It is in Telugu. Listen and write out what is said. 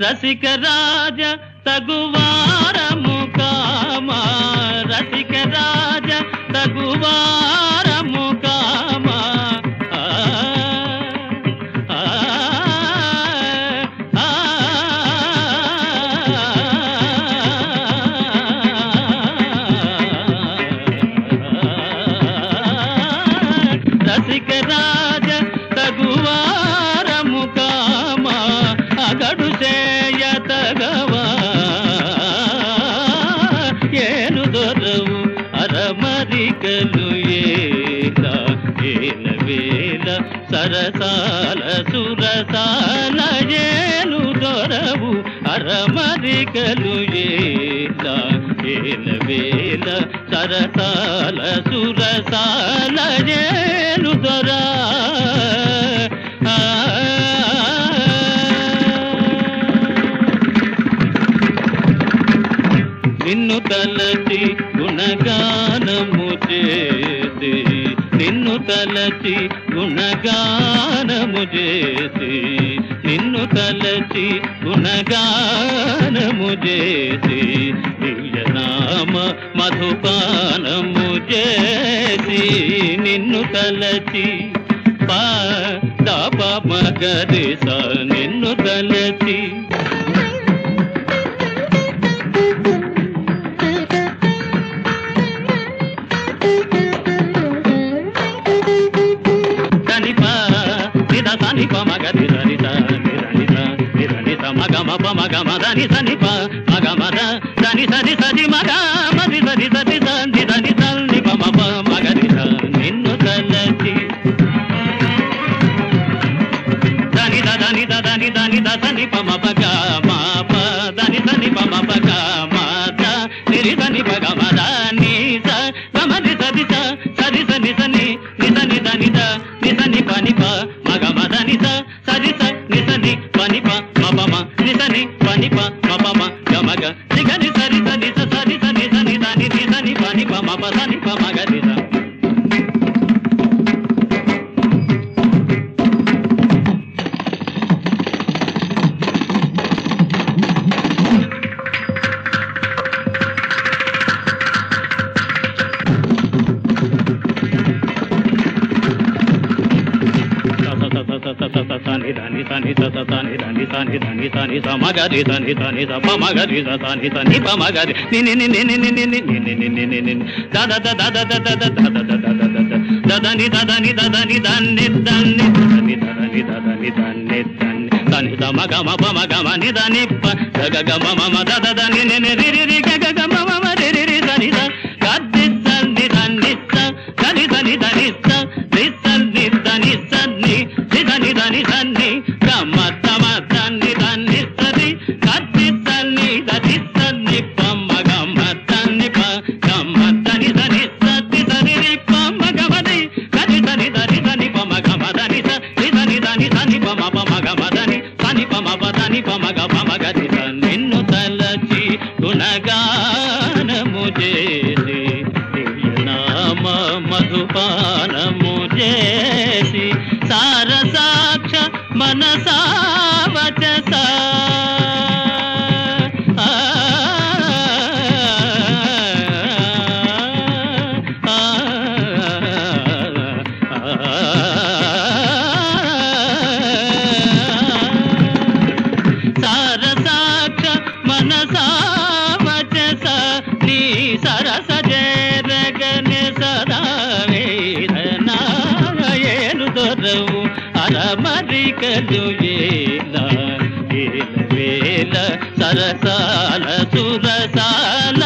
రసిక రాజ తగువారము కామా రసిక రాజ తగువారము కామా ఆ, అరమరికలు ఏల ఏల వేల సరసాల సురసాల ఏను దొరవు అరమరికలు ఏల ఏల వేల సరసాల సురసాల ఏ నిన్ను తలచి గుణగానము చేసి నిన్ను తలచి గుణగానము చేసి నిన్ను తలచి గుణగానము చేసి దివ్యనామ మధుపానము చేసి నిన్ను తలచి పా దాప మగరిస నిన్ను తలచి మగ నిరనిత నిరనిత నిరనిత మగ మప మగ మదని సనిప మగ మద సని సని సది మగ పమ పగ దని దని దని దని దని దని దని పని పమ పని పమ గది ని ని స ని ప ని ప మ ప స ని మ గ ని స మగరి ధని సని ప మగరి ని ని ని ని ని ని ని ని ని ని ని ని ని ద ద ద ద ద ద ద ద ద ద ద ద ద ద ద ద ని ద ద ని ద ద ని ద ని దని ద మ గ ప మ గ మ ద ద ద ని ని రి రి రి గ गान मुझे नाम मधुपान मुझे सी सार साक्ष मनसा वचसा मनसा తోరవు అరమరికలు వేల వేల సరసాల సురసాల